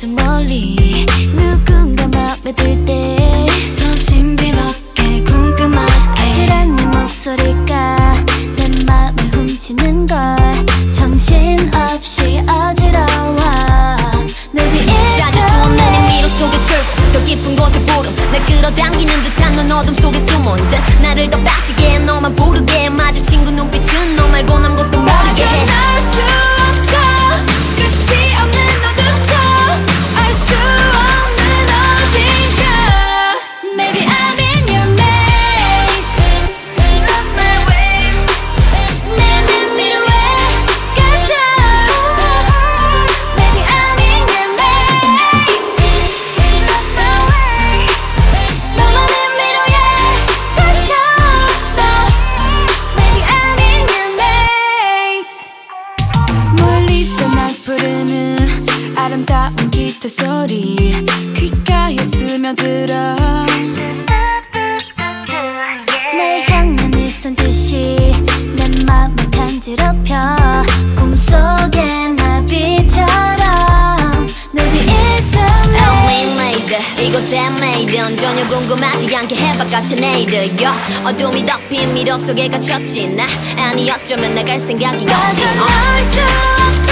저 멀리 누군가 맘에 들때더 신비롭게 궁금하게 아찔한 네 목소리가 내 맘을 훔치는 걸 정신없이 어지러워 maybe it's 찾을 수 없는 이 미로 속의 출구 더 깊은 곳을 부름 날 끌어당기는 듯한 눈 어둠 속에 숨은 듯 아름다운 기타 소리 귓가에 스며들어. 날 향한 일선지시 내 맘을 간지럽혀 꿈속에 나비처럼 Maybe it's a maze 이곳에 메이든 전혀 궁금하지 않게 해바깥은 내일을요 어둠이 덮인 미로 속에 갇혔지 나. 아니 어쩌면 나갈 생각이 없지 어. 나서 널수 없어.